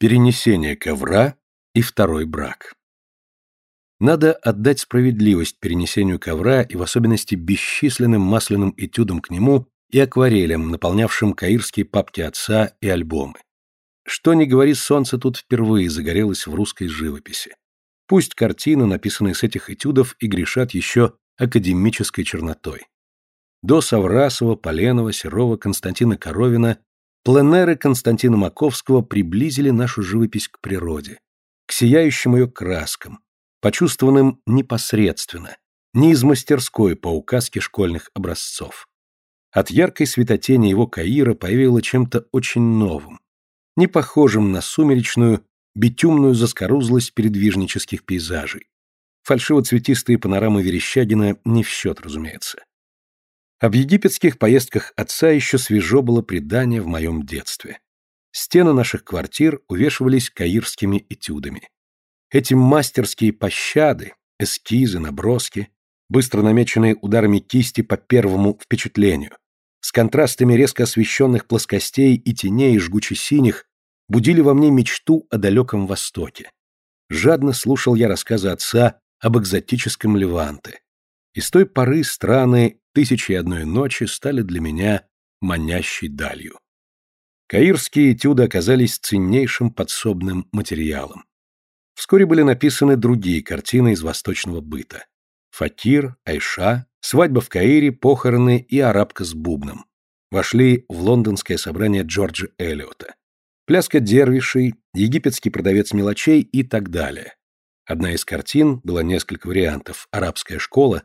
Перенесение ковра и второй брак. Надо отдать справедливость перенесению ковра и в особенности бесчисленным масляным этюдам к нему и акварелям, наполнявшим каирские папки отца и альбомы. Что ни говори, солнце тут впервые загорелось в русской живописи. Пусть картины, написанные с этих этюдов, и грешат еще академической чернотой. До Саврасова, Поленова, Серова, Константина Коровина Пленеры Константина Маковского приблизили нашу живопись к природе, к сияющим ее краскам, почувствованным непосредственно, не из мастерской по указке школьных образцов. От яркой светотени его Каира появило чем-то очень новым, не похожим на сумеречную, битюмную заскорузлость передвижнических пейзажей. Фальшиво-цветистые панорамы Верещагина не в счет, разумеется. Об египетских поездках отца еще свежо было предание в моем детстве. Стены наших квартир увешивались каирскими этюдами. Эти мастерские пощады, эскизы, наброски, быстро намеченные ударами кисти по первому впечатлению, с контрастами резко освещенных плоскостей и теней жгуче-синих, будили во мне мечту о далеком Востоке. Жадно слушал я рассказы отца об экзотическом Леванте. И с той поры страны «Тысячи и одной ночи» стали для меня манящей далью. Каирские этюды оказались ценнейшим подсобным материалом. Вскоре были написаны другие картины из восточного быта. Факир, Айша, свадьба в Каире, похороны и арабка с бубном. Вошли в лондонское собрание Джорджа Эллиота. Пляска дервишей, египетский продавец мелочей и так далее. Одна из картин, было несколько вариантов, арабская школа,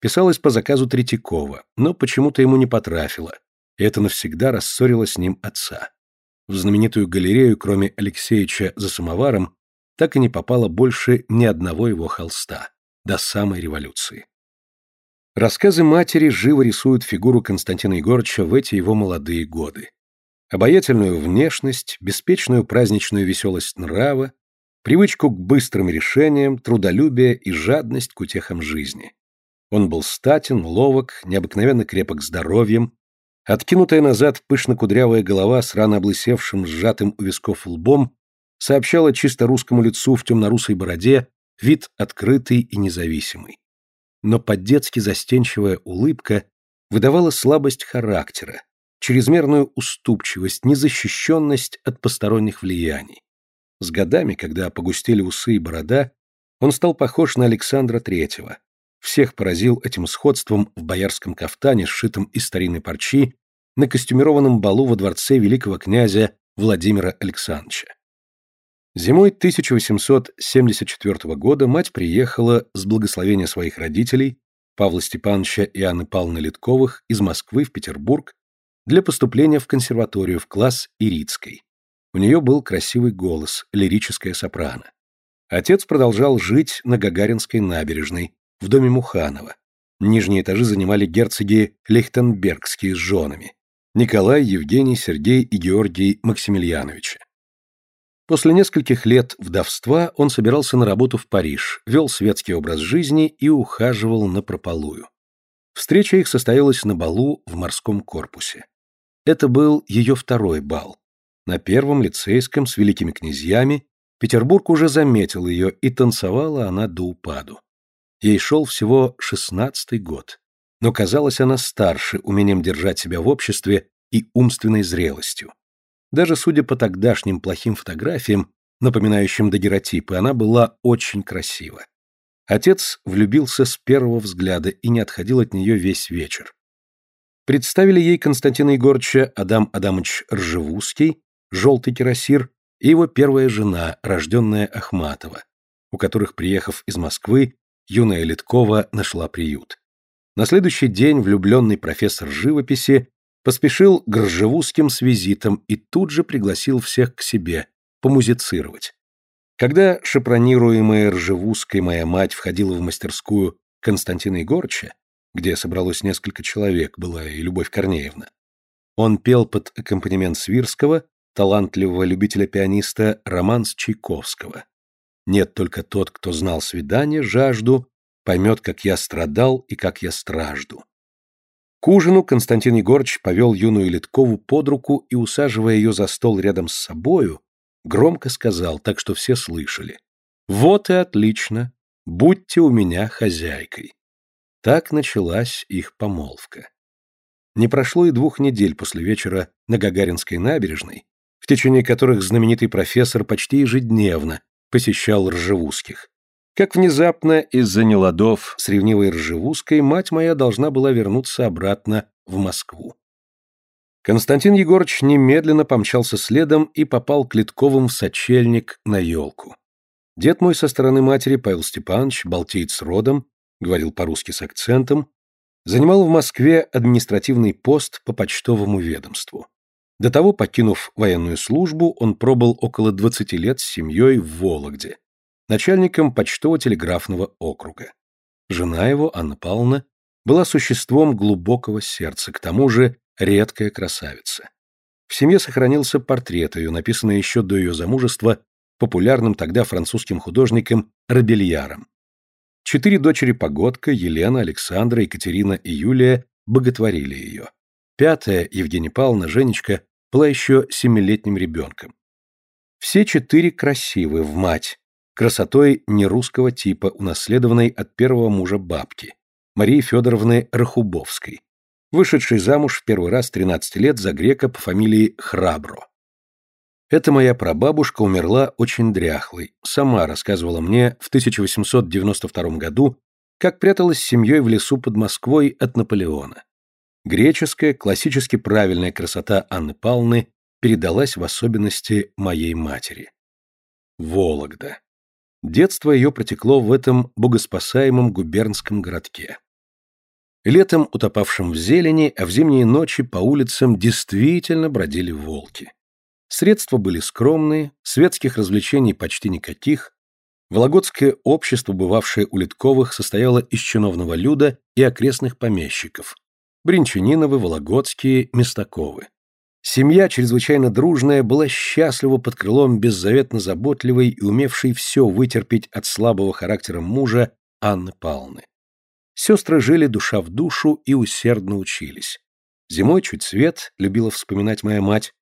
писалась по заказу Третьякова, но почему-то ему не потрафило, и это навсегда рассорило с ним отца. В знаменитую галерею, кроме Алексеевича за самоваром, так и не попало больше ни одного его холста, до самой революции. Рассказы матери живо рисуют фигуру Константина Егоровича в эти его молодые годы. Обаятельную внешность, беспечную праздничную веселость нрава, привычку к быстрым решениям, трудолюбие и жадность к утехам жизни. Он был статен, ловок, необыкновенно крепок здоровьем. Откинутая назад пышно-кудрявая голова с рано облысевшим, сжатым у висков лбом сообщала чисто русскому лицу в темно-русой бороде вид открытый и независимый. Но по-детски застенчивая улыбка выдавала слабость характера, чрезмерную уступчивость, незащищенность от посторонних влияний. С годами, когда погустели усы и борода, он стал похож на Александра Третьего, всех поразил этим сходством в боярском кафтане, сшитом из старинной парчи, на костюмированном балу во дворце великого князя Владимира Александровича. Зимой 1874 года мать приехала с благословения своих родителей, Павла Степановича и Анны Павловны Литковых, из Москвы в Петербург для поступления в консерваторию в класс Ирицкой. У нее был красивый голос, лирическая сопрано. Отец продолжал жить на Гагаринской набережной, в доме Муханова. Нижние этажи занимали герцоги Лихтенбергские с женами. Николай, Евгений, Сергей и Георгий Максимiliaновичи. После нескольких лет вдовства он собирался на работу в Париж, вел светский образ жизни и ухаживал на прополую. Встреча их состоялась на балу в морском корпусе. Это был ее второй бал. На первом лицейском с великими князьями Петербург уже заметил ее, и танцевала она до упаду. Ей шел всего шестнадцатый год, но казалась она старше умением держать себя в обществе и умственной зрелостью. Даже судя по тогдашним плохим фотографиям, напоминающим дагеротипы, она была очень красива. Отец влюбился с первого взгляда и не отходил от нее весь вечер. Представили ей Константина Егорыча Адам Адамович Ржевузский, желтый кирасир, и его первая жена, рожденная Ахматова, у которых, приехав из Москвы, юная Литкова нашла приют. На следующий день влюбленный профессор живописи поспешил к Ржевузским с визитом и тут же пригласил всех к себе помузицировать. Когда шапронируемая Ржевузской моя мать входила в мастерскую Константина Егорыча, где собралось несколько человек, была и Любовь Корнеевна, он пел под аккомпанемент Свирского, талантливого любителя-пианиста, романс Чайковского. Нет только тот, кто знал свидание, жажду, поймет, как я страдал и как я стражду. К ужину Константин Егорович повел юную Литкову под руку и, усаживая ее за стол рядом с собою, Громко сказал, так что все слышали. «Вот и отлично. Будьте у меня хозяйкой». Так началась их помолвка. Не прошло и двух недель после вечера на Гагаринской набережной, в течение которых знаменитый профессор почти ежедневно посещал Ржевузских. Как внезапно из-за неладов с ревнивой Ржевузской мать моя должна была вернуться обратно в Москву. Константин Егорович немедленно помчался следом и попал к Литковым в сочельник на елку. Дед мой со стороны матери, Павел Степанович, балтиец родом, говорил по-русски с акцентом, занимал в Москве административный пост по почтовому ведомству. До того, покинув военную службу, он пробыл около 20 лет с семьей в Вологде, начальником почтово-телеграфного округа. Жена его, Анна Павловна, была существом глубокого сердца, к тому же редкая красавица. В семье сохранился портрет ее, написанный еще до ее замужества популярным тогда французским художником Робельяром. Четыре дочери Погодка, Елена, Александра, Екатерина и Юлия боготворили ее. Пятая, Евгения Павловна, Женечка, была еще семилетним ребенком. Все четыре красивы в мать, красотой нерусского типа, унаследованной от первого мужа бабки, Марии Федоровны Рахубовской, вышедшей замуж в первый раз 13 лет за грека по фамилии Храбро. Эта моя прабабушка умерла очень дряхлой, сама рассказывала мне в 1892 году, как пряталась с семьей в лесу под Москвой от Наполеона. Греческая, классически правильная красота Анны Павловны передалась в особенности моей матери. Вологда. Детство ее протекло в этом богоспасаемом губернском городке. Летом, утопавшим в зелени, а в зимние ночи по улицам действительно бродили волки. Средства были скромные, светских развлечений почти никаких. Вологодское общество, бывавшее у Литковых, состояло из чиновного люда и окрестных помещиков. Бринчаниновы, Вологодские, Местаковы. Семья, чрезвычайно дружная, была счастлива под крылом беззаветно заботливой и умевшей все вытерпеть от слабого характера мужа Анны Павловны. Сестры жили душа в душу и усердно учились. Зимой чуть свет, любила вспоминать моя мать,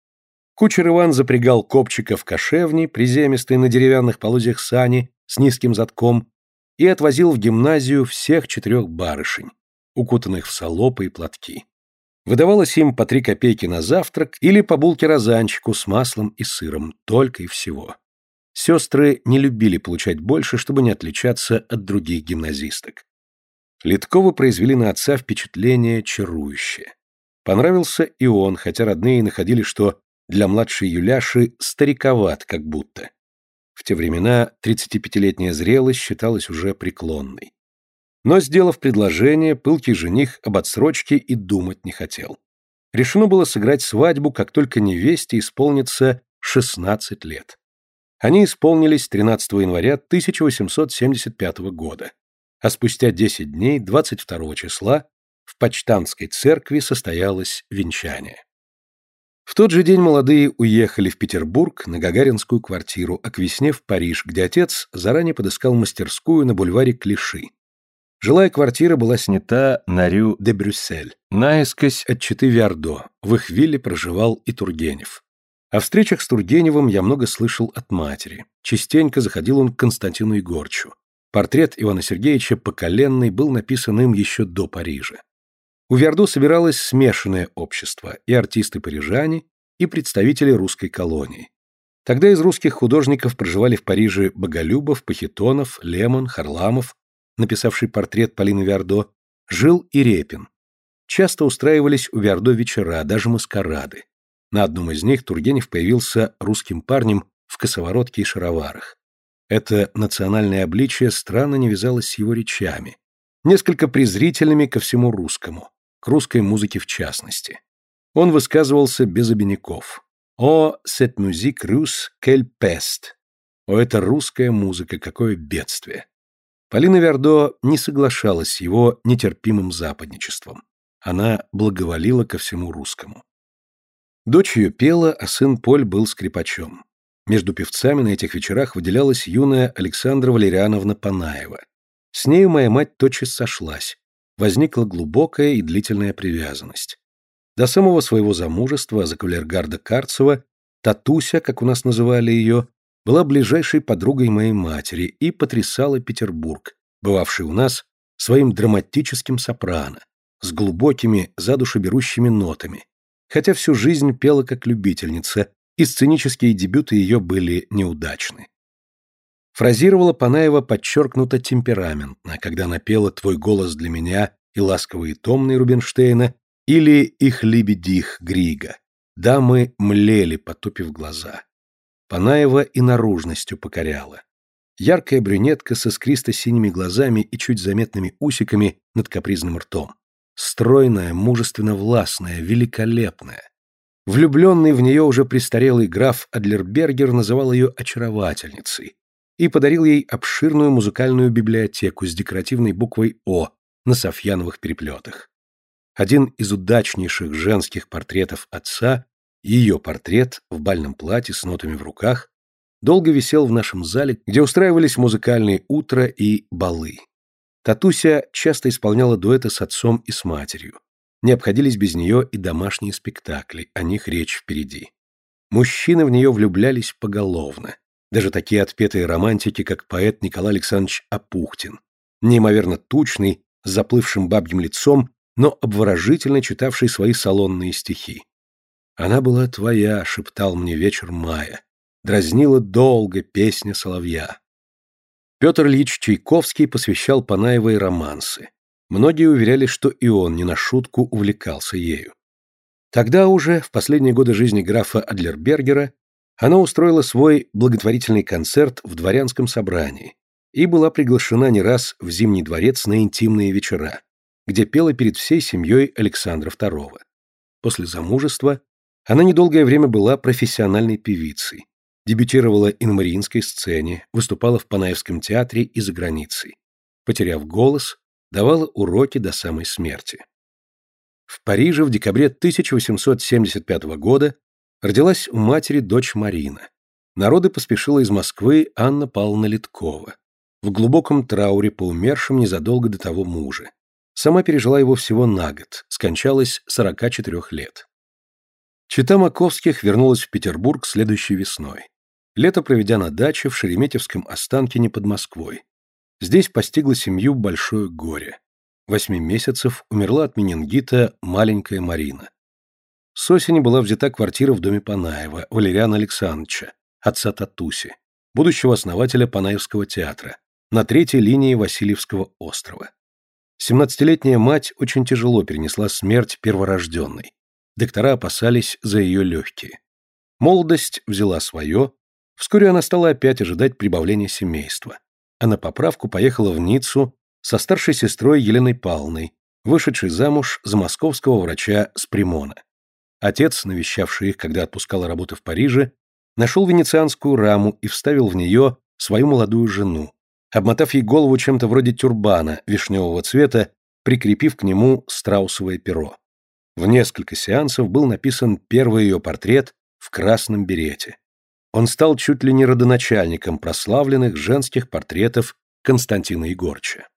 Кучер Иван запрягал копчика в кошевни, приземистые на деревянных полозьях сани, с низким задком, и отвозил в гимназию всех четырех барышень, укутанных в солопы и платки. Выдавалось им по три копейки на завтрак или по булке розанчику с маслом и сыром, только и всего. Сестры не любили получать больше, чтобы не отличаться от других гимназисток. Литковы произвели на отца впечатление чарующее. Понравился и он, хотя родные находили, что для младшей Юляши стариковат как будто. В те времена 35-летняя зрелость считалась уже преклонной. Но, сделав предложение, пылкий жених об отсрочке и думать не хотел. Решено было сыграть свадьбу, как только невесте исполнится 16 лет. Они исполнились 13 января 1875 года, а спустя 10 дней, 22 числа, в Почтанской церкви состоялось венчание. В тот же день молодые уехали в Петербург на Гагаринскую квартиру, а к весне в Париж, где отец заранее подыскал мастерскую на бульваре Клиши. Жилая квартира была снята на Рю де Брюссель, наискось от Читы Виардо, в их вилле проживал и Тургенев. О встречах с Тургеневым я много слышал от матери. Частенько заходил он к Константину Егорчу. Портрет Ивана Сергеевича поколенный был написан им еще до Парижа. У Верду собиралось смешанное общество, и артисты-парижане, и представители русской колонии. Тогда из русских художников проживали в Париже Боголюбов, Пахитонов, Лемон, Харламов, написавший портрет Полины Вердо, жил и Репин. Часто устраивались у Вердо вечера, даже маскарады. На одном из них Тургенев появился русским парнем в косоворотке и шароварах. Это национальное обличие странно не вязалось с его речами, несколько презрительными ко всему русскому к русской музыке в частности. Он высказывался без обиняков. «О, cette musique russe, quelle peste!» «О, это русская музыка, какое бедствие!» Полина Вердо не соглашалась с его нетерпимым западничеством. Она благоволила ко всему русскому. Дочь ее пела, а сын Поль был скрипачом. Между певцами на этих вечерах выделялась юная Александра Валериановна Панаева. С нею моя мать тотчас сошлась, возникла глубокая и длительная привязанность. До самого своего замужества за кавалергарда Карцева Татуся, как у нас называли ее, была ближайшей подругой моей матери и потрясала Петербург, бывавший у нас своим драматическим сопрано, с глубокими, задушеберущими нотами, хотя всю жизнь пела как любительница, и сценические дебюты ее были неудачны. Фразировала Панаева подчеркнуто темпераментно, когда она пела «Твой голос для меня» и «Ласковый и томный» Рубинштейна или «Их лебедих» Грига. Дамы млели, потупив глаза. Панаева и наружностью покоряла. Яркая брюнетка с искристо-синими глазами и чуть заметными усиками над капризным ртом. Стройная, мужественно-властная, великолепная. Влюбленный в нее уже престарелый граф Адлербергер называл ее очаровательницей и подарил ей обширную музыкальную библиотеку с декоративной буквой «О» на софьяновых переплетах. Один из удачнейших женских портретов отца ее портрет в бальном платье с нотами в руках долго висел в нашем зале, где устраивались музыкальные утра и балы. Татуся часто исполняла дуэты с отцом и с матерью. Не обходились без нее и домашние спектакли, о них речь впереди. Мужчины в нее влюблялись поголовно. Даже такие отпетые романтики, как поэт Николай Александрович Апухтин, неимоверно тучный, с заплывшим бабьим лицом, но обворожительно читавший свои салонные стихи. Она была твоя, шептал мне вечер мая. Дразнила долго песня соловья. Петр Ильич Чайковский посвящал Панаевой романсы. Многие уверяли, что и он не на шутку увлекался ею. Тогда уже, в последние годы жизни графа Адлербергера, она устроила свой благотворительный концерт в дворянском собрании и была приглашена не раз в Зимний дворец на интимные вечера, где пела перед всей семьей Александра II. После замужества она недолгое время была профессиональной певицей, дебютировала и на Мариинской сцене, выступала в Панаевском театре и за границей. Потеряв голос, давала уроки до самой смерти. В Париже в декабре 1875 года родилась у матери дочь Марина. Народы поспешила из Москвы Анна Павловна Литкова. В глубоком трауре по умершим незадолго до того мужа. Сама пережила его всего на год, скончалась 44 лет. Чита Маковских вернулась в Петербург следующей весной. Лето проведя на даче в Шереметьевском Останкине под Москвой. Здесь постигло семью большое горе. Восьми месяцев умерла от менингита маленькая Марина. С осени была взята квартира в доме Панаева, Валериана Александровича, отца Татуси, будущего основателя Панаевского театра, на третьей линии Васильевского острова. Семнадцатилетняя мать очень тяжело перенесла смерть перворожденной. Доктора опасались за ее легкие. Молодость взяла свое. Вскоре она стала опять ожидать прибавления семейства. А на поправку поехала в Ниццу со старшей сестрой Еленой Павловной, вышедшей замуж за московского врача Спримона. Отец, навещавший их, когда отпускала работы в Париже, нашел венецианскую раму и вставил в нее свою молодую жену, обмотав ей голову чем-то вроде тюрбана вишневого цвета, прикрепив к нему страусовое перо. В несколько сеансов был написан первый ее портрет в красном берете. Он стал чуть ли не родоначальником прославленных женских портретов Константина Егорча.